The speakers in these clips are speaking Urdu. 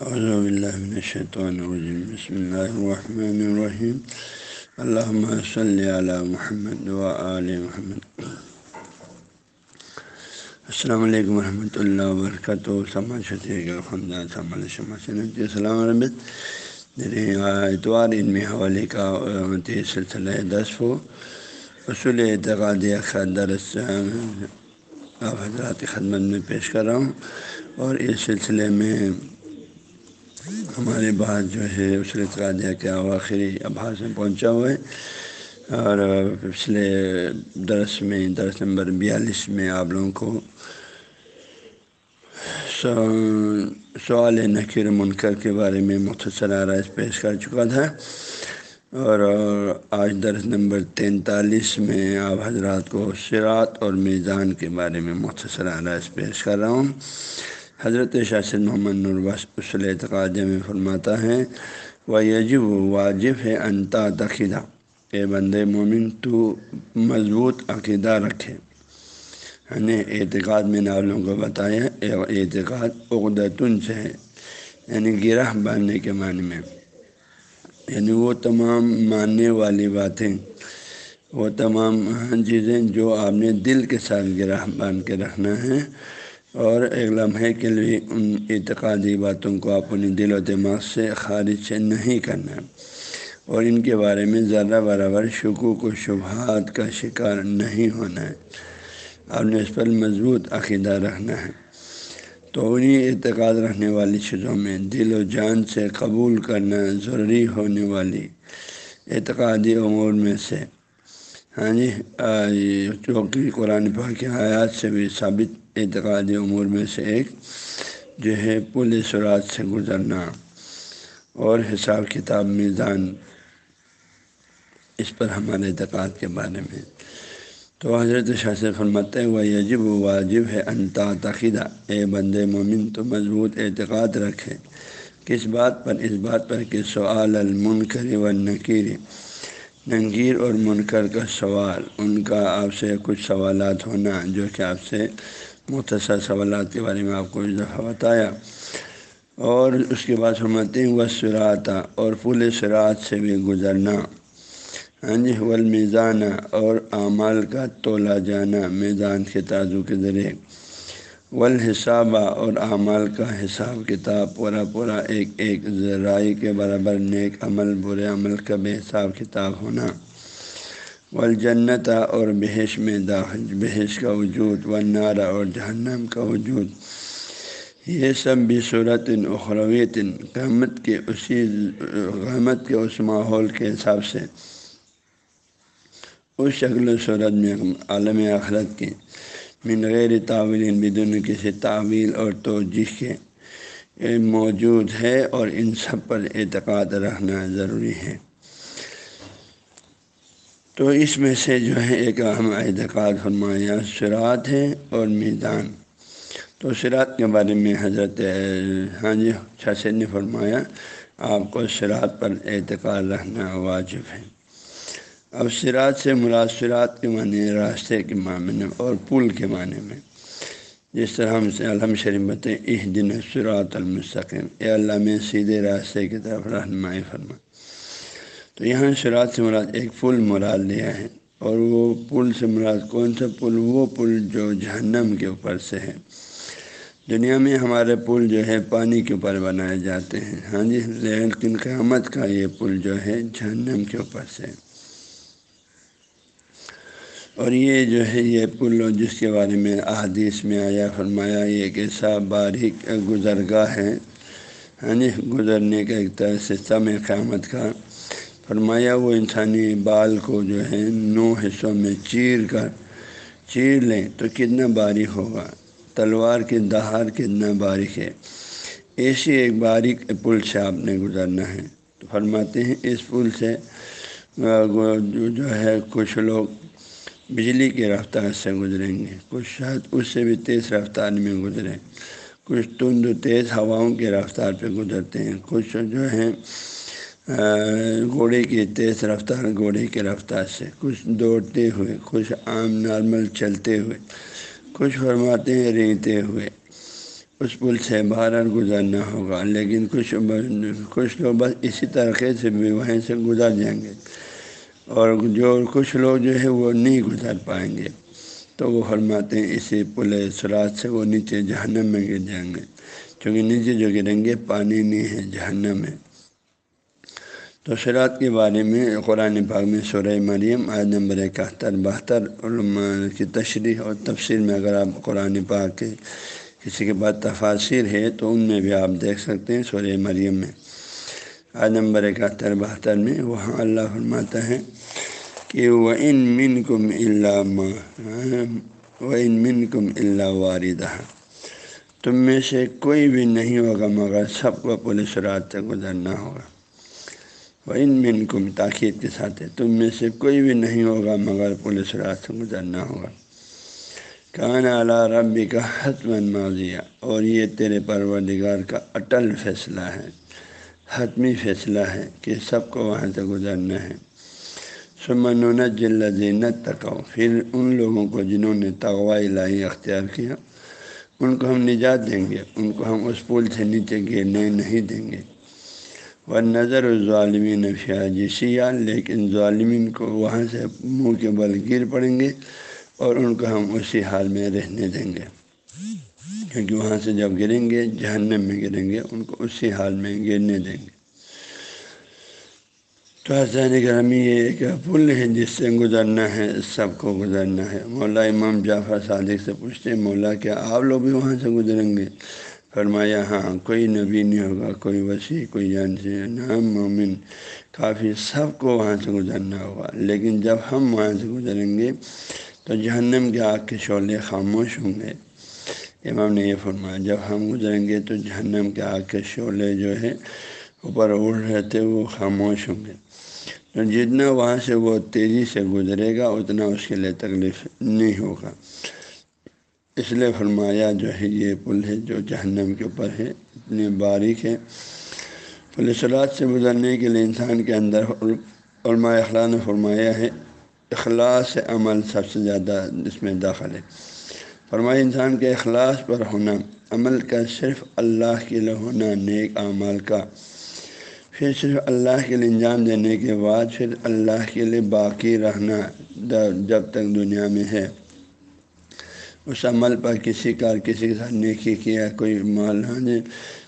من الشیطان الرجیم بسم اللہ الرحمن الرحیم اللہ صلی علی محمد و علیہ محمد. السلام علیکم ورحمۃ اللہ وبرکاتہ سما السلام علیکم اتوار ان میں حوالے کا سلسلہ دس ہو. اصول اعتقاد درس آپ حضرات خدمت میں پیش کر رہا ہوں. اور اس سلسلے میں ہمارے بعد جو ہے اصول اعتقادیہ کے آخری ابحاظ میں پہنچا ہوا ہے۔ اور پچھلے درس میں، درس نمبر بیالیس میں آپ لوگوں کو سوال نقیر منکر کے بارے میں مختصر آرائش پیش کر چکا تھا۔ اور آج درس نمبر تینتالیس میں آپ حضرات کو شراط اور میزان کے بارے میں مختصر آرائش پیش کر رہا ہوں۔ حضرت شاست محمد نربس اصل اعتقاد میں فرماتا ہے وہ یجب واجب ہے انتا تقیدہ اے بند مومن، تو مضبوط عقیدہ رکھے۔ یعنی اعتقاد میں ناولوں کو بتایا اعتقاد عقدتن سے ہے یعنی گرہ باندھنے کے معنی میں۔ یعنی وہ تمام ماننے والی باتیں، وہ تمام چیزیں جو آپ نے دل کے ساتھ گرہ باندھ کے رکھنا ہے اور ایک لمحے کے لیے ان اعتقادی باتوں کو اپنی دل و دماغ سے خارج نہیں کرنا۔ اور ان کے بارے میں زیادہ برابر شکوک و شبہات کا شکار نہیں ہونا۔ ہے آپ نے اس پر مضبوط عقیدہ رکھنا ہے۔ تو انہیں اعتقاد رکھنے والی چیزوں میں دل و جان سے قبول کرنا ضروری ہونے والی اعتقادی امور میں سے۔ ہاں جی جو کہ قرآن پاک حیات سے بھی ثابت اعتقادی امور میں سے ایک، جو ہے پل سرات سے گزرنا اور حساب کتاب میزان اس پر ہمارے اعتقاد کے بارے میں۔ تو حضرت شاہ سے فرماتے وہ یجب و واجب ہے انتا تقیدہ اے بند مومن، تو مضبوط اعتقاد رکھے۔ کس بات پر؟ اس بات پر کہ سوال المنکر و نکیر ننگیر اور منکر کا سوال، ان کا آپ سے کچھ سوالات ہونا جو کہ آپ سے مختصر سوالات کے بارے میں آپ کو اس دفعہ بتایا۔ اور اس کے بعد فرماتے ہیں وہ سراتا اور پل سرات سے بھی گزرنا۔ ہاں جی ول میزانہ اور اعمال کا تولا جانا میزان کے تازو کے ذریعے۔ والحسابہ اور اعمال کا حساب کتاب، پورا پورا ایک ایک ذرائع کے برابر نیک عمل، برے عمل کا بے حساب کتاب ہونا۔ والجنت اور بحث میں داخل بحث کا وجود و نعرہ اور جہنم کا وجود۔ یہ سب بھی صورت اخرویت قیمت کے اسی قیمت کے اس ماحول کے حساب سے۔ اس شکل و صورت میں عالم آخرت کے۔ من غیر تعویل، بدون کسی تعویل اور توجہ کے۔ موجود ہے اور ان سب پر اعتقاد رکھنا ضروری ہے۔ تو اس میں سے جو ہے ایک اہم اعتقاد فرمایا سرات ہے اور میدان۔ تو سرات کے بارے میں حضرت ہاں جی اچھا شاست نے فرمایا، آپ کو سرات پر اعتقاد رکھنا واجب ہے۔ اب سرات سے سرات کے معنی راستے کے معنی اور پل کے معنی میں۔ جس طرح ہم سے علم شریف بتیں اس دن سرات المستقیم۔ اے اللہ میں سیدھے راستے کی طرف رہنمائی فرما۔ تو یہاں سرات سے مراد ایک پل مراد لیا ہے اور وہ پل سے مراد کون سا پل؟ وہ پل جو جہنم کے اوپر سے ہے۔ دنیا میں ہمارے پل جو ہے پانی کے اوپر بنائے جاتے ہیں۔ ہاں جی لیکن قیامت کا یہ پل جو ہے جہنم کے اوپر سے اور یہ جو ہے یہ پل جس کے بارے میں احادیث میں آیا، فرمایا یہ ایک ایسا باریک گزرگاہ ہے ہاں جی گزرنے کا ایک طرح سسٹم ہے قیامت کا فرمایا وہ انسانی بال کو جو ہے نو حصوں میں چیر کر چیر لیں تو کتنا باریک ہوگا؟ تلوار کی دہار کتنا باریک ہے؟ ایسی ایک باریک پل سے آپ نے گزرنا ہے۔ تو فرماتے ہیں اس پل سے جو ہے کچھ لوگ بجلی کی رفتار سے گزریں گے۔ کچھ شاید اس سے بھی تیز رفتار میں گزریں۔ کچھ تند تیز ہواؤں کی رفتار پہ گزرتے ہیں۔ کچھ جو ہیں گھوڑے کی تیز رفتار، گھوڑے کی رفتار سے۔ کچھ دوڑتے ہوئے، کچھ عام نارمل چلتے ہوئے، کچھ فرماتے ہیں ریتے ہوئے۔ اس پل سے باہر گزرنا ہوگا، لیکن کچھ کچھ لوگ بس اسی طریقے سے بھی وہیں سے گزر جائیں گے۔ اور جو، کچھ لوگ جو ہے، وہ نہیں گزر پائیں گے۔ تو وہ فرماتے ہیں، اسی پل سرات سے وہ نیچے جہنم میں گر جائیں گے۔ چونکہ نیچے جو گریں گے، پانی نہیں ہے جہنم میں۔ تو سرات کے بارے میں قرآن پاک میں سورہ مریم آج نمبر اکہتر بہتر علماء کی تشریح اور تفصیل میں اگر آپ قرآن پاک کے کسی کے بعد تفاصر ہے تو ان میں بھی آپ دیکھ سکتے ہیں سورہ مریم میں آج نمبر اکہتر بہتر میں وہاں اللہ فرماتا ہے کہ وہ ان من کم اللہ و ان من کم اللہ واردہ تم میں سے کوئی بھی نہیں ہوگا مگر سب کو پولیس رات سے گزرنا ہوگا وہ ان من کم تاخیر کے ساتھ ہے تم میں سے کوئی بھی نہیں ہوگا مگر پولیس رات سے گزرنا ہوگا۔ کان اعلیٰ ربی کا حتم ماضیہ اور یہ تیرے پروردگار کا اٹل فیصلہ ہے، حتمی فیصلہ ہے کہ سب کو وہاں سے گزرنا ہے۔ سمن جلدینت تکاؤ پھر ان لوگوں کو جنہوں نے تغوائی لائی اختیار کیا، ان کو ہم نجات دیں گے، ان کو ہم اس پل سے نیچے گرنے نہیں دیں گے۔ و نظر ظالمین فیاجیسیہ لیکن ظالمین کو وہاں سے منہ کے بل گر پڑیں گے اور ان کو ہم اسی حال میں رہنے دیں گے۔ کیونکہ وہاں سے جب گریں گے، جہنم میں گریں گے، ان کو اسی حال میں گرنے دیں گے۔ تو حسین گرامی یہ ایک پل ہے جس سے گزرنا ہے، سب کو گزرنا ہے۔ مولا امام جعفر صادق سے پوچھتے ہیں، مولا کیا آپ لوگ بھی وہاں سے گزریں گے؟ فرمایا ہاں کوئی نبی نہیں ہوگا، کوئی وسیع، کوئی جان سے نام مومن کافی سب کو وہاں سے گزرنا ہوگا. لیکن جب ہم وہاں سے گزریں گے، تو جہنم کے آگ کے شعلے خاموش ہوں گے۔ امام نے یہ فرمایا، جب ہم گزریں گے، تو جہنم کے آگ کے شعلے جو ہے اوپر اڑ رہتے وہ خاموش ہوں گے۔ تو جتنا وہاں سے وہ تیزی سے گزرے گا، اتنا اس کے لیے تکلیف نہیں ہوگا۔ اس لیے فرمایا جو ہے یہ پل ہے جو جہنم کے اوپر ہے اتنی باریک ہے پولیسلات سے گزرنے کے لیے انسان کے اندر علماء اخلاق نے فرمایا ہے، اخلاص عمل سب سے زیادہ اس میں داخل ہے۔ فرمایا انسان کے اخلاص پر ہونا، عمل کا صرف اللہ کے لیے ہونا نیک اعمال کا۔ پھر صرف اللہ کے لیے انجام دینے کے بعد پھر اللہ کے لیے باقی رہنا، جب تک دنیا میں ہے۔ اس عمل پر کسی کا کسی کے ساتھ نیکی کیا، کوئی مال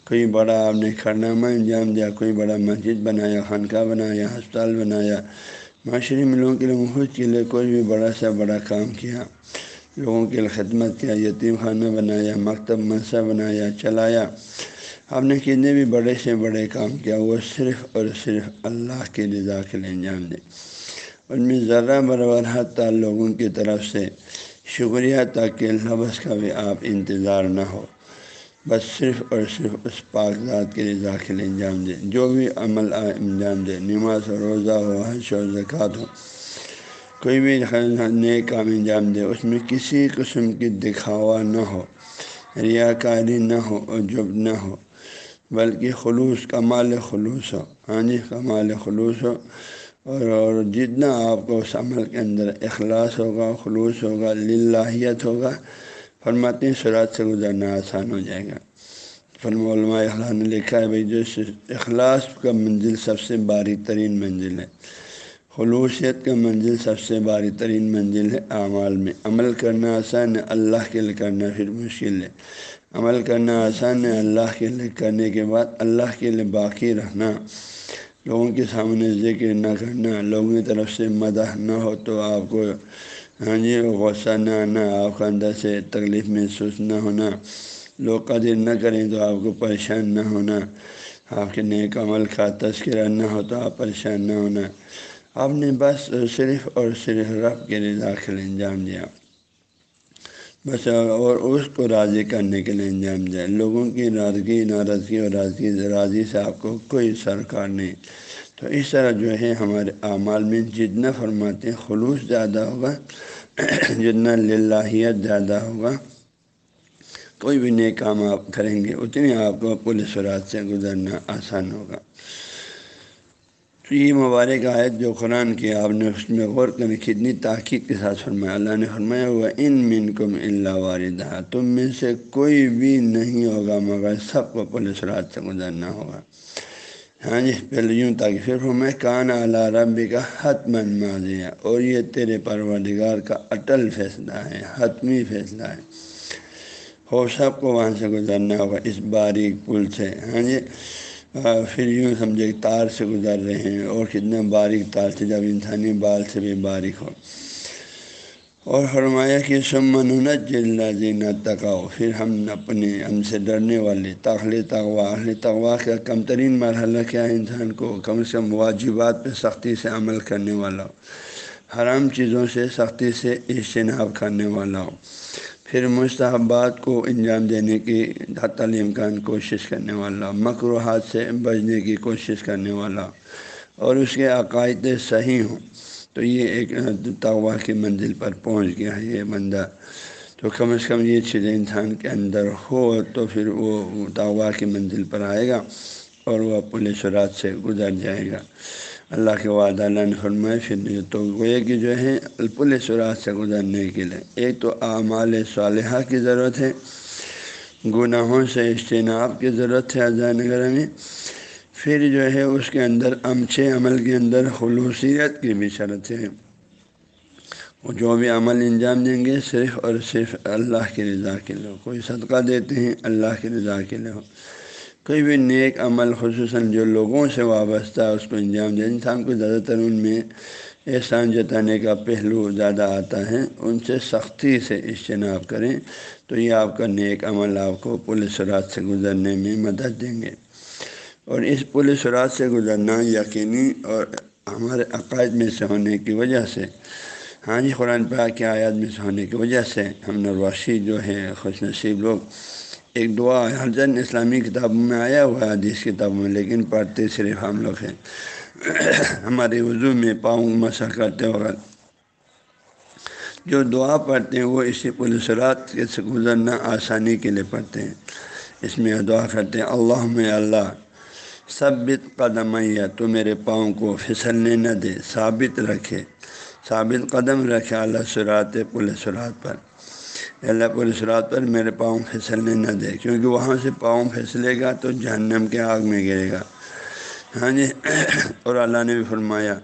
کوئی بڑا آپ نے کھڑنامہ انجام دیا، کوئی بڑا مسجد بنایا، خانقاہ بنایا، ہسپتال بنایا، معاشرے میں لوگوں کے لیے محفوظ کے لیے کوئی بھی بڑا سا بڑا کام کیا، لوگوں کے لیے خدمت کیا، یتیم خانہ بنایا، مکتب، منصب بنایا، چلایا۔ آپ نے کتنے بھی بڑے سے بڑے کام کیا، وہ صرف اور صرف اللہ کے رضا کے لیے انجام دے۔ ان میں ذرا برابر حتیٰ لوگوں کی طرف سے شکریہ تاکہ لفظ کا بھی آپ انتظار نہ ہو۔ بس صرف اور صرف اس پاک ذات کے رضا کے لیے انجام دے جو بھی عمل انجام دے، نماز و روزہ ہو، حج و زکوٰۃ ہو، کوئی بھی نئے کام انجام دے، اس میں کسی قسم کی دکھاوا نہ ہو ریا کاری نہ ہو اور جب نہ ہو، بلکہ خلوص کمال خلوص ہو۔ ہاں جی کمال خلوص ہو۔ اور اور جتنا آپ کو اس عمل کے اندر اخلاص ہوگا، خلوص ہوگا، للہیت ہوگا، فرماتے ہیں سرات سے گزرنا آسان ہو جائے گا۔ فرم علماء اخلاق نے لکھا ہے، بھائی، جو اخلاص کا منزل سب سے باری ترین منزل ہے۔ خلوصیت کا منزل سب سے باری ترین منزل ہے اعمال میں۔ عمل کرنا آسان ہے، اللہ کے لیے کرنا پھر مشکل ہے۔ عمل کرنا آسان ہے، اللہ کے لیے کرنے کے بعد اللہ کے لیے باقی رہنا۔ لوگوں کے سامنے ذکر نہ کرنا، لوگوں کی طرف سے مدح نہ ہو تو آپ کو ہاں جی غصہ نہ آنا، آپ کا اندر سے تکلیف محسوس نہ ہونا۔ لوگ قدر نہ کریں تو آپ کو پریشان نہ ہونا۔ آپ کے نیک عمل کا تذکرہ نہ ہو تو آپ پریشان نہ ہونا۔ آپ نے بس صرف اور صرف رب کے لیے کے انجام دیا۔ بس اور اس کو راضی کرنے کے لیے انجام دیا لوگوں کی ناراضگی ناراضگی اور راضگی راضی سے آپ کو کوئی سرکار نہیں۔ تو اس طرح جو ہے ہمارے اعمال میں جتنا فرماتے ہیں، خلوص زیادہ ہوگا، جتنا للہیت زیادہ ہوگا، کوئی بھی نئے کام آپ کریں گے، اتنی آپ کو پولیس رات سے گزرنا آسان ہوگا۔ تو یہ مبارک آیت جو قرآن کی آپ نے اس میں غور کرنے کتنی تاکید کے ساتھ فرمایا، اللہ نے فرمایا ہوا ان من کم اللہ واردہ تم میں سے کوئی بھی نہیں ہوگا مگر سب کو پولیس رات سے گزرنا ہوگا۔ ہاں جی پہلے یوں تاکہ پھر فرمائے کان اللہ ربی کا حتمن ماضی ہے اور یہ تیرے پروردگار کا اٹل فیصلہ ہے، حتمی فیصلہ ہے۔ ہو سب کو وہاں سے گزرنا ہوگا، اس باریک پل سے۔ ہاں جی پھر یوں سمجھے تار سے گزر رہے ہیں اور کتنے باریک تار سے، جب انسانی بال سے بھی باریک ہو۔ اور فرمایا کہ سمنت جلد زینہ تکاؤ پھر ہم اپنے ہم سے ڈرنے والے تاخل تغوا اہل تغوا کا کم ترین مرحلہ کیا ہے انسان کو؟ کم سے کم واجبات پہ سختی سے عمل کرنے والا ہو حرام چیزوں سے سختی سے اجتناب کرنے والا۔ ہو پھر مستحبات کو انجام دینے کی حت الامکان کوشش کرنے والا مقروحات سے بچنے کی کوشش کرنے والا اور اس کے عقائد صحیح ہوں۔ تو یہ ایک تغوا کی منزل پر پہنچ گیا ہے۔ یہ بندہ تو کم از کم یہ چیزیں انسان کے اندر ہو تو پھر وہ تغوا کی منزل پر آئے گا اور وہ پولیس رات سے گزر جائے گا۔ اللہ کے وعدہ اللہ نے فرمائے پھر تو گوئے کہ جو ہے پولیس رات سے گزرنے کے لیے۔ ایک تو اعمال صالحہ کی ضرورت ہے، گناہوں سے اجتناب کی ضرورت ہے اذان نگر میں۔ پھر جو ہے اس کے اندر امچے عمل کے اندر خلوصیت کی بھی شرط ہے۔ وہ جو بھی عمل انجام دیں گے، صرف اور صرف اللہ کی رضا کے لیے۔ کوئی صدقہ دیتے ہیں، اللہ کی رضا کے لیے۔ کوئی بھی نیک عمل، خصوصاً جو لوگوں سے وابستہ اس کو انجام دے، انسان کو زیادہ تر ان میں احسان جتانے کا پہلو زیادہ آتا ہے، ان سے سختی سے اجتناب کریں تو یہ آپ کا نیک عمل آپ کو پولیس رات سے گزرنے میں مدد دیں گے۔ اور اس پولیس رات سے گزرنا یقینی اور ہمارے عقائد میں سے ہونے کی وجہ سے ہاں جی قرآن پاک کے آیات میں سے ہونے کی وجہ سے ہم نرواشی جو ہے خوش نصیب لوگ ایک دعا ہر جن اسلامی کتابوں میں آیا ہوا ہے، حدیث کتابوں میں، لیکن پڑھتے صرف ہم لوگ ہیں۔ ہمارے وضو میں پاؤں مسا کرتے وقت جو دعا پڑھتے ہیں، وہ اسی پولیس رات کے سے گزرنا آسانی کے لیے پڑھتے ہیں۔ اس میں دعا کرتے ہیں اللہ میں اللہ، ثبت قدم یا، تو میرے پاؤں کو پھسلنے نہ دے، ثابت رکھے۔ ثابت قدم رکھے اللہ سرات پولیس رات پر۔ اللہ پولیس رات پر میرے پاؤں پھسلنے نہ دے، کیونکہ وہاں سے پاؤں پھسلے گا تو جہنم کے آگ میں گرے گا۔ ہاں جی اور اللہ نے بھی فرمایا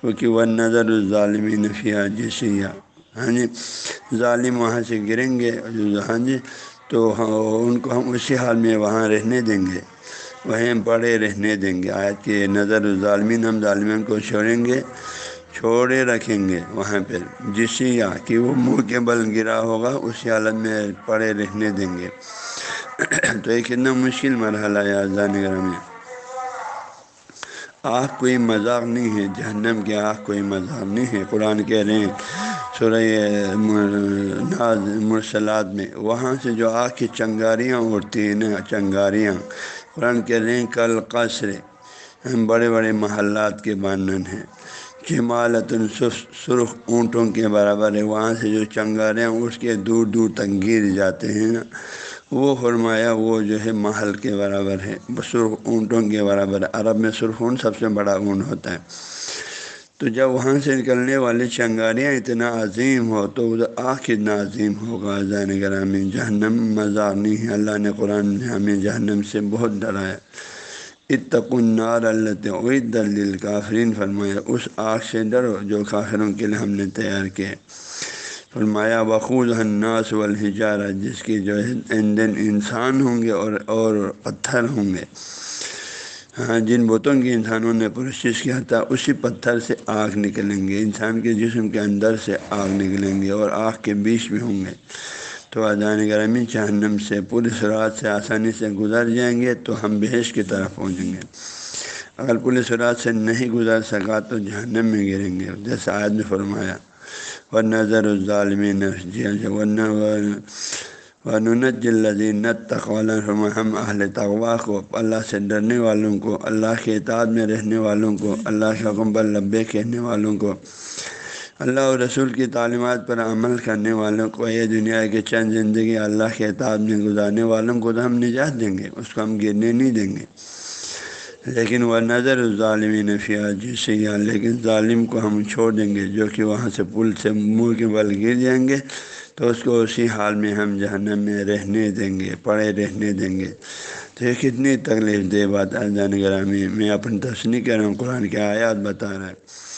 کیونکہ وہ نظر الظالمی نفیہ جسیہ ہاں جی ظالم وہاں سے گریں گے۔ ہاں جی تو ان کو ہم اسی حال میں وہاں رہنے دیں گے۔ وہیں بڑے رہنے دیں گے۔ آیت کہ نظر الظالمین، ہم ظالمین کو چھوڑیں گے۔ چھوڑے رکھیں گے وہاں پہ۔ جس یا کہ وہ منہ کے بل گرا ہوگا، اسی حالت میں پڑے رہنے دیں گے۔ تو ایک کتنا مشکل مرحلہ ہے آزان گرہ میں۔ آہ کوئی مذاق نہیں ہے، جہنم کی آہ کوئی مذاق نہیں ہے۔ قرآن کہہ رہے ہیں، سورہ ناز مرسلات میں، وہاں سے جو آہ کی چنگاریاں اڑتی ہیں نا، چنگاریاں۔ قرآن کہہ رہے ہیں، کل قصر بڑے بڑے محلات کے بانن ہیں۔ جمالت سرخ اونٹوں کے برابر ہے، وہاں سے جو چنگاریاں اس کے دور دور تک گر جاتے ہیں۔ نا وہ فرمایا، وہ جو ہے محل کے برابر ہے۔ سرخ اونٹوں کے برابر، عرب میں سرخ اونٹ سب سے بڑا اونٹ ہوتا ہے۔ تو جب وہاں سے نکلنے والی چنگاریاں اتنا عظیم ہو، تو ادھر آ کتنا عظیم ہوگا، زین گرامی جہنم مزار نہیں اللہ نے قرآن ہمیں جہنم سے بہت ڈرایا۔ اتق النار اللہ عید دل کافرین فرمایا، اس آگ سے ڈرو جو کافروں کے لیے ہم نے تیار کیا۔ فرمایا بخوض الناس والحجارہ جس کی جو ہے انسان ہوں گے اور اور پتھر ہوں گے۔ ہاں جن بتوں کی انسانوں نے پرشش کیا تھا اسی پتھر سے آگ نکلیں گے۔ انسان کے جسم کے اندر سے آگ نکلیں گے اور آگ کے بیچ بھی ہوں گے۔ تو اذان گرمی جہنم سے پوری سرات سے آسانی سے گزر جائیں گے تو ہم بحث کی طرف پہنچیں گے۔ اگر پولیس رات سے نہیں گزر سکا تو جہنم میں گریں گے۔ جیسے آج نے فرمایا و نظر الظالمین ورنہ ونت نت تقوال ہم اہل تغوا کو، اللہ سے ڈرنے والوں کو، اللہ کے اطاعت میں رہنے والوں کو، اللہ کے حکم پر لبے کہنے والوں کو اللہ اور رسول کی تعلیمات پر عمل کرنے والوں کو یہ دنیا کے چند زندگی اللہ کے اعتعاد میں گزارنے والوں کو تو ہم نجات دیں گے، اس کو ہم گرنے نہیں دیں گے۔ لیکن وہ نظر ظالمین فیا جسے یا، لیکن ظالم کو ہم چھوڑ دیں گے، جو کہ وہاں سے پل سے منہ کے بل گر جائیں گے، تو اس کو اسی حال میں ہم جہنم میں رہنے دیں گے، پڑے رہنے دیں گے۔ تو یہ کتنی تکلیف دہ بات جان گرامی، میں اپنی تسنی کر رہا ہوں، قرآن کی آیات بتا رہا ہے۔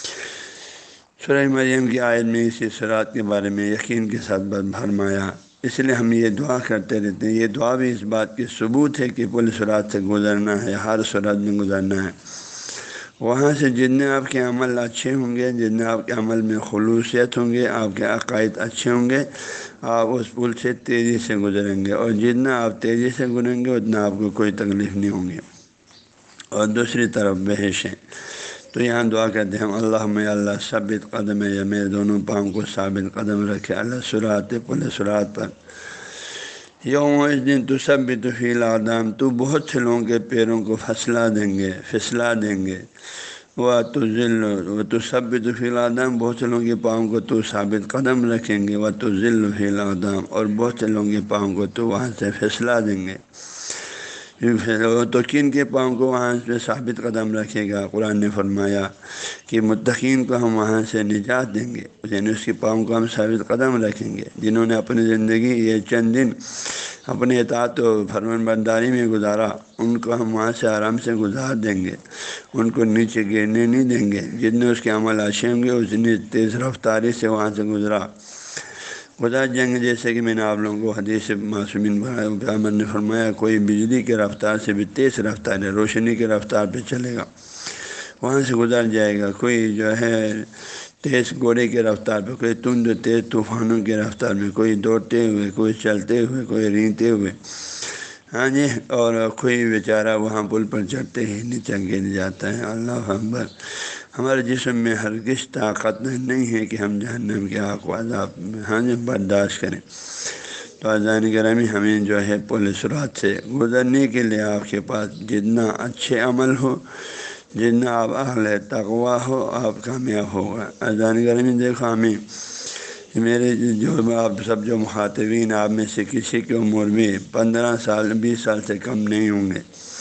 سورہ مریم کی آیت میں اسی سرات کے بارے میں یقین کے ساتھ بھرمایا اس لیے ہم یہ دعا کرتے رہتے ہیں۔ یہ دعا بھی اس بات کی ثبوت ہے کہ پل سرات سے گزرنا ہے، ہر سرات میں گزرنا ہے۔ وہاں سے جتنے آپ کے عمل اچھے ہوں گے، جتنے آپ کے عمل میں خلوصیت ہوں گے، آپ کے عقائد اچھے ہوں گے، آپ اس پل سے تیزی سے گزریں گے۔ اور جتنا آپ تیزی سے گزریں گے، اتنا آپ کو کوئی تکلیف نہیں ہوں گی۔ اور دوسری طرف بحث ہے۔ تو یہاں دعا کرتے ہیں اللہ میں اللہ، ثابت قدم یا میرے دونوں پاؤں کو ثابت قدم رکھے۔ اللہ سرات پل سرات پر۔ یوم اس دن تو سب بھی تو آدام تو بہت سے لوگوں کے پیروں کو پھسلا دیں گے، پھسلا دیں گے۔ وہ تو ذل و تو سب بھی تو آدام بہت سے لوگوں کے پاؤں کو تو ثابت قدم رکھیں گے۔ وہ تو ذل فیل آدام اور بہت سے لوگوں کے پاؤں کو تو وہاں سے پھسلا دیں گے۔ تو کن کے پاؤں کو وہاں سے ثابت قدم رکھے گا۔ قرآن نے فرمایا کہ متقین کو ہم وہاں سے نجات دیں گے یعنی اس کے پاؤں کو ہم ثابت قدم رکھیں گے۔ جنہوں نے اپنی زندگی یہ چند دن اپنے اطاعت و فرمان برداری میں گزارا، ان کو ہم وہاں سے آرام سے گزار دیں گے، ان کو نیچے گرنے نہیں دیں گے۔ جتنے اس کے عمل آشے ہوں گے، اتنی تیز رفتاری سے وہاں سے گزرا۔ خدا جنگ جیسے کہ میں نے آپ لوگوں کو حدیث معصومین معصوم نے فرمایا، کوئی بجلی کے رفتار سے بھی تیز رفتار ہے، روشنی کے رفتار پہ چلے گا۔ وہاں سے گزر جائے گا۔ کوئی جو ہے تیز گھوڑے کے رفتار پہ، کوئی تند تیز طوفانوں کے رفتار میں کوئی دوڑتے ہوئے، کوئی چلتے ہوئے، کوئی رینگتے ہوئے۔ ہاں جی اور کوئی بیچارہ وہاں پل پر چڑھتے ہی نیچے گر جاتا ہے۔ اللہ اکبر۔ ہمارے جسم میں ہرگز طاقت نہیں ہے کہ ہم جہنم کے عذاب ہاں جی، برداشت کریں۔ تو اذان گرامی ہمیں جو ہے پولیس رات سے گزرنے کے لیے آپ کے پاس جتنا اچھے عمل ہو، جتنا آپ اہل تقوا ہو، آپ کامیاب ہوگا۔ اذان گرامی دیکھو ہمیں میرے جو آپ سب جو مخاطبین، آپ میں سے کسی کی عمر میں پندرہ سال، بیس سال سے کم نہیں ہوں گے۔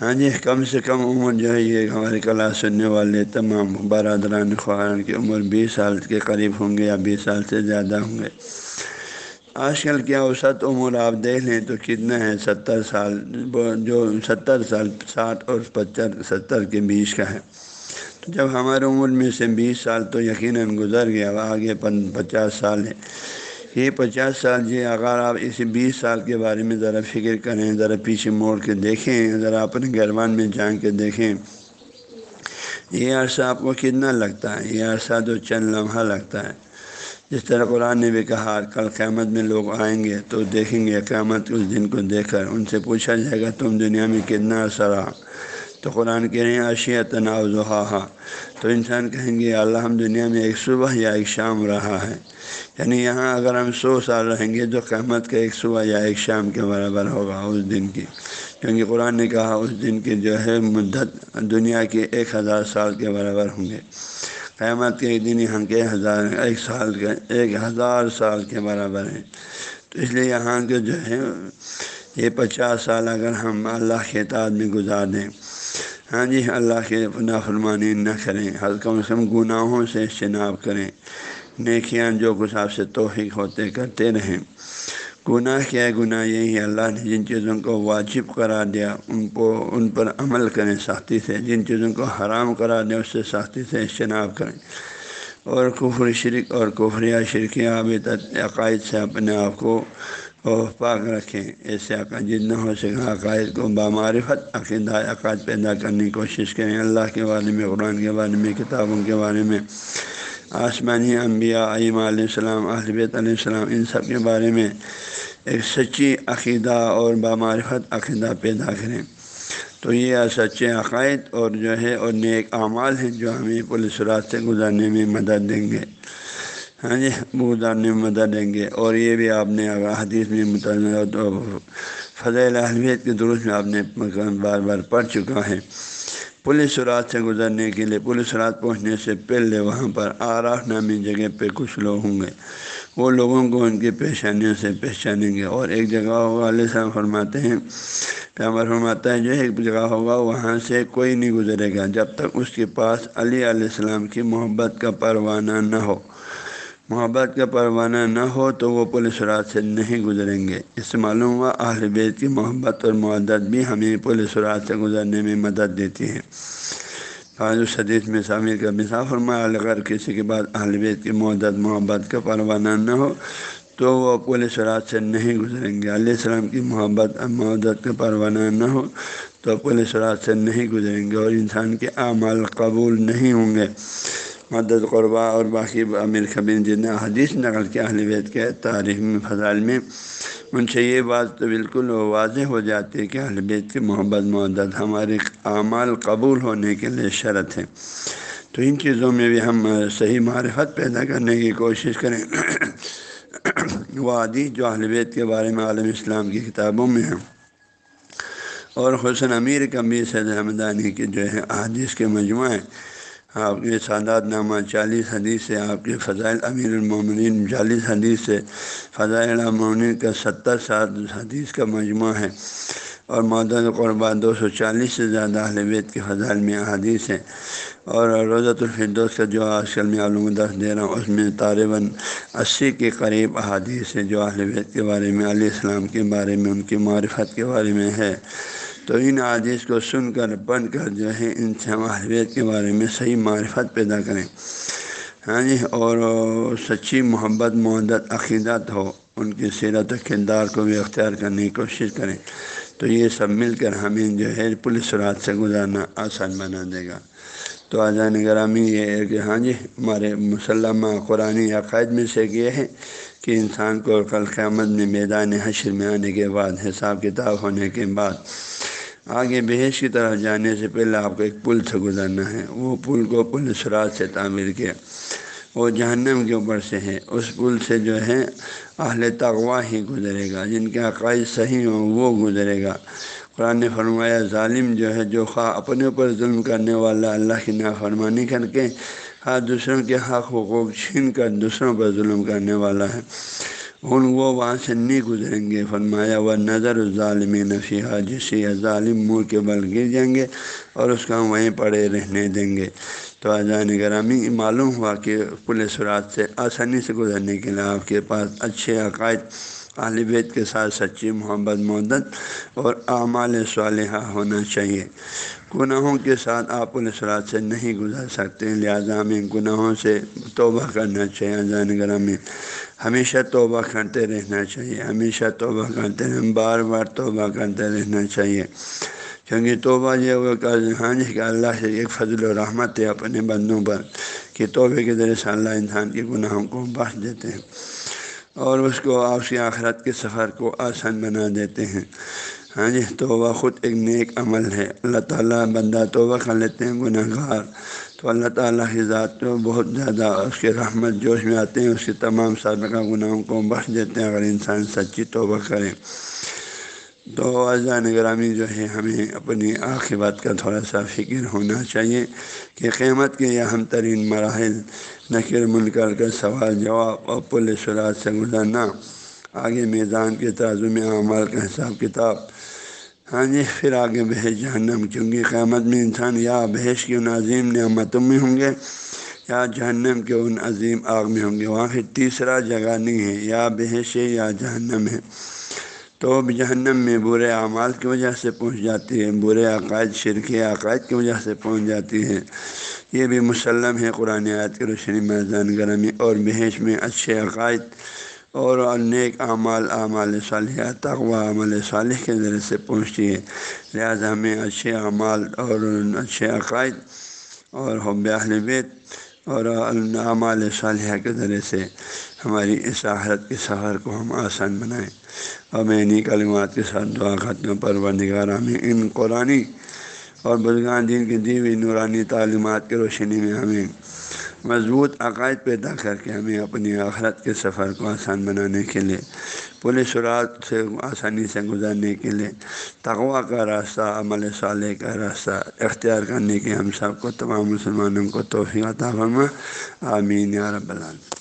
ہاں جی کم سے کم عمر جو ہے، یہ ہمارے کلاس سننے والے، تمام برادران خوان کی عمر بیس سال کے قریب ہوں گے یا بیس سال سے زیادہ ہوں گے۔ آج کل کیا اوسط عمر آپ دیکھ لیں تو کتنا ہے؟ ستر سال جو ستر سال، ساٹھ اور پچہتر، ستر کے بیچ کا ہے۔ تو جب ہمارے عمر میں سے بیس سال تو یقیناً گزر گیا آگے پچاس سال ہے۔ یہ پچاس سال جی اگر آپ اس بیس سال کے بارے میں ذرا فکر کریں، ذرا پیچھے موڑ کے دیکھیں، ذرا اپنے گھروان میں جان کے دیکھیں، یہ عرصہ آپ کو کتنا لگتا ہے؟ یہ عرصہ تو چند لمحہ لگتا ہے۔ جس طرح قرآن نے بھی کہا، کل قیامت میں لوگ آئیں گے تو دیکھیں گے، قیامت اس دن کو دیکھ کر ان سے پوچھا جائے گا، تم دنیا میں کتنا عرصہ رہا؟ تو قرآن کہہ رہے ہیں اشیہ تناؤ ظہا تو انسان کہیں گے اللہ، ہم دنیا میں ایک صبح یا ایک شام رہا ہے۔ یعنی یہاں اگر ہم سو سال رہیں گے تو قیامت کا ایک صبح یا ایک شام کے برابر ہوگا اس دن کی۔ کیونکہ قرآن نے کہا، اس دن کی جو ہے مدت دنیا کے ایک ہزار سال کے برابر ہوں گے۔ قیامت کے ایک دن یہاں کے ہزار، ایک سال کے، ایک ہزار سال کے برابر ہیں۔ تو اس لیے یہاں کے جو ہے، یہ پچاس سال اگر ہم اللہ کے تعداد میں گزار دیں۔ ہاں جی اللہ کے نافرمانی نہ کریں۔ کم کم کم گناہوں سے اجتناب کریں۔ نیکیاں جو کچھ آپ سے توحیق ہوتے کرتے رہیں۔ گناہ کیا ہے؟ گناہ یہی اللہ نے جن چیزوں کو واجب قرار دیا، ان کو، ان پر عمل کریں، سختی سے۔ جن چیزوں کو حرام قرار دیا اس سے سختی سے اجتناب کریں۔ اور کفر شرک، اور کفریہ شرکیہ عابط عقائد سے اپنے آپ کو پاک رکھیں۔ ایسے عقائد جتنا ہو سکے عقائد کو بامعرفت، عقیدہ عقائد پیدا کرنے کی کوشش کریں۔ اللہ کے بارے میں، قرآن کے بارے میں، کتابوں کے بارے میں، آسمانی انبیاء عیم علیہ السلام اہلبیت علیہ السلام، ان سب کے بارے میں ایک سچی عقیدہ اور بامعرفت عقیدہ پیدا کریں۔ تو یہ سچے عقائد اور جو ہے، اور نیک اعمال ہیں جو ہمیں پولیس رات سے گزارنے میں مدد دیں گے۔ ہاں جی گزارنے میں مدد دیں گے۔ اور یہ بھی آپ نے اگر حدیث میں متعلق فضل اہلیت کے درست میں آپ نے بار بار پڑھ چکا ہے۔ پولیس رات سے گزرنے کے لیے، پولیس رات پہنچنے سے پہلے وہاں پر آراف نامی جگہ پہ کچھ لوگ ہوں گے۔ وہ لوگوں کو ان کی پیشانیوں سے پہچانیں گے۔ اور ایک جگہ والے صاحب فرماتے ہیں پیامبر فرماتا ہے جو ایک جگہ ہوگا، وہاں سے کوئی نہیں گزرے گا۔ جب تک اس کے پاس علی علیہ السلام کی محبت کا پروانہ نہ ہو۔ محبت کا پروانہ نہ ہو تو وہ پولیس رات سے نہیں گزریں گے۔ اس سے معلوم ہوا اہل بیت کی محبت اور معدت بھی ہمیں پولیس رات سے گزرنے میں مدد دیتی ہے۔ آج اس حدیث میں شامل کا مثال فرمایا اگر کسی کے بعد اہل بیت کی محدت محبت کا پروانہ نہ ہو تو وہ پولیس رات سے نہیں گزریں گے۔ علیہ السلام کی محبت اور محدت کا پروانہ نہ ہو تو پولیس رات سے نہیں گزریں گے اور انسان کے اعمال قبول نہیں ہوں گے۔ مدد قربا اور باقی امیر خبیر جن نے حدیث نقل کے اہل بیت کے تاریخ میں، فضائل میں، ان سے یہ بات تو بالکل واضح ہو جاتی ہے کہ اہل بیت کی محبت محدت ہمارے اعمال قبول ہونے کے لیے شرط ہے۔ تو ان چیزوں میں بھی ہم صحیح معرفت پیدا کرنے کی کوشش کریں۔ وہ حدیث جو اہل بیت کے بارے میں عالم اسلام کی کتابوں میں ہیں اور حسن امیر کبیر سید حمدانی کے جو ہے حدیث کے مجموعہ ہیں۔ آپ کے سادات نامہ چالیس حدیث سے آپ کے فضائل امیر المومنین چالیس حدیث سے فضائل المومنین کا ستر سات حدیث کا مجموعہ ہے اور معدد قربا دو سو چالیس سے زیادہ اہل بیت کے فضائل میں حدیث ہیں اور روزۃ الفردوس کا جو آج کل میں علوم دس دے رہا ہوں، اس میں طالباً اسی کے قریب احادیث ہے جو اہل بیت کے بارے میں، علیہ السلام کے بارے میں، ان کی معرفت کے بارے میں ہے۔ تو ان عادیث کو سن کر پڑھ کر جو ہے ان سے کے بارے میں صحیح معرفت پیدا کریں۔ ہاں جی اور سچی محبت، محدت، عقیدت ہو، ان کی سیرت و کردار کو بھی اختیار کرنے کی کوشش کریں۔ تو یہ سب مل کر ہمیں جو ہے پولیس رات سے گزارنا آسان بنا دے گا۔ تو آزان گرامی یہ ہے کہ ہاں جی ہمارے مسلمہ قرآن عقائد میں سے یہ ہے کہ انسان کو کل قیامت میں میدان حشر میں آنے کے بعد حساب کتاب ہونے کے بعد آگے بحث کی طرف جانے سے پہلے آپ کو ایک پل سے گزرنا ہے۔ وہ پل کو پل سرات سے تعمیر کیا۔ وہ جہنم کے اوپر سے ہے۔ اس پل سے جو ہے، اہل تغوا ہی گزرے گا۔ جن کے عقائد صحیح ہوں، وہ گزرے گا۔ قرآن نے فرمایا، ظالم جو ہے، جو خواہ اپنے اوپر ظلم کرنے والا اللہ کی نافرمانی کر کے، خواہ دوسروں کے حق حقوق چھین کر دوسروں پر ظلم کرنے والا ہے۔ ان وہ وہاں سے نہیں گزریں گے۔ فرمایا وہ نظر ظالم نفیہ جسے ظالم منہ کے بل گر جائیں گے اور اس کا وہیں پڑے رہنے دیں گے۔ تو اذان گرامی، معلوم ہوا کہ پولیس سرات سے آسانی سے گزرنے کے لیے آپ کے پاس اچھے عقائد اہل بیت کے ساتھ سچی محبت مدت اور اعمال صالحہ ہونا چاہیے۔ گناہوں کے ساتھ آپ پولیس رات سے نہیں گزر سکتے، لہٰذا ہمیں گناہوں سے توبہ کرنا چاہیے۔ ہاں اذان گرامی، ہمیشہ توبہ کرتے رہنا چاہیے، ہمیشہ توبہ کرتے رہنا، بار بار توبہ کرتے رہنا چاہیے۔ کیونکہ توبہ یہ وہ ہاں جی کہ اللہ سے ایک فضل و رحمت ہے اپنے بندوں پر، کہ توبے کے ذریعے سے اللہ انسان کے گناہوں کو بخش دیتے ہیں۔ اور اس کو آپ کی آخرت کے سفر کو آسان بنا دیتے ہیں۔ ہاں جی توبہ خود ایک نیک عمل ہے۔ اللہ تعالیٰ بندہ توبہ کر لیتے ہیں گناہ گار تو اللہ تعالیٰ کی ذات تو بہت زیادہ اس کے رحمت جوش میں آتے ہیں، اس کے تمام سابقہ گناہوں کو بخش دیتے ہیں۔ اگر انسان سچی توبہ کریں تو اذان گرامی جو ہے، ہمیں اپنی عاقبت کا تھوڑا سا فکر ہونا چاہیے کہ قیمت کے اہم ترین مراحل نقل منکر کا سوال، جواب اور پولیس رات سے گزرنا۔ آگے میدان کے تازو میں اعمال کا حساب کتاب۔ ہاں جی پھر آگے بحث جہنم، کیونکہ قیامت میں انسان یا بحث کی ان عظیم نعمتوں میں ہوں گے، یا جہنم کے ان عظیم آگ میں ہوں گے۔ وہاں پھر تیسرا جگہ نہیں ہے، یا بحث ہے یا جہنم ہے۔ تو جہنم میں برے اعمال کی وجہ سے پہنچ جاتی ہے برے عقائد شرکی عقائد کی وجہ سے پہنچ جاتی ہے یہ بھی مسلم ہے قرآن آیت کے روشنی میدان گرمی اور بحث میں اچھے عقائد اور نیک اعمال اعمال صالحہ تقوا عمل صالح کے ذریعے سے پہنچتی ہے لہٰذا ہمیں اچھے اعمال اور اچھے عقائد اور حب اہل بیت اور اعمال صالحہ کے ذریعے سے ہماری اس آخرت کے سفر کو ہم آسان بنائیں۔ اور میں انہیں کلمات کے ساتھ دعا ختم پر نگارہ میں ان قرآن اور بزرگان دین کی دی ہوئی نورانی تعلیمات کی روشنی میں ہمیں مضبوط عقائد پیدا کر کے ہمیں اپنی آخرت کے سفر کو آسان بنانے کے لیے پولیس رات سے آسانی سے گزارنے کے لیے تغوا کا راستہ عمل صالح کا راستہ اختیار کرنے کے ہم سب کو تمام مسلمانوں کو توفیق عطا فرما آمین یا رب العالمین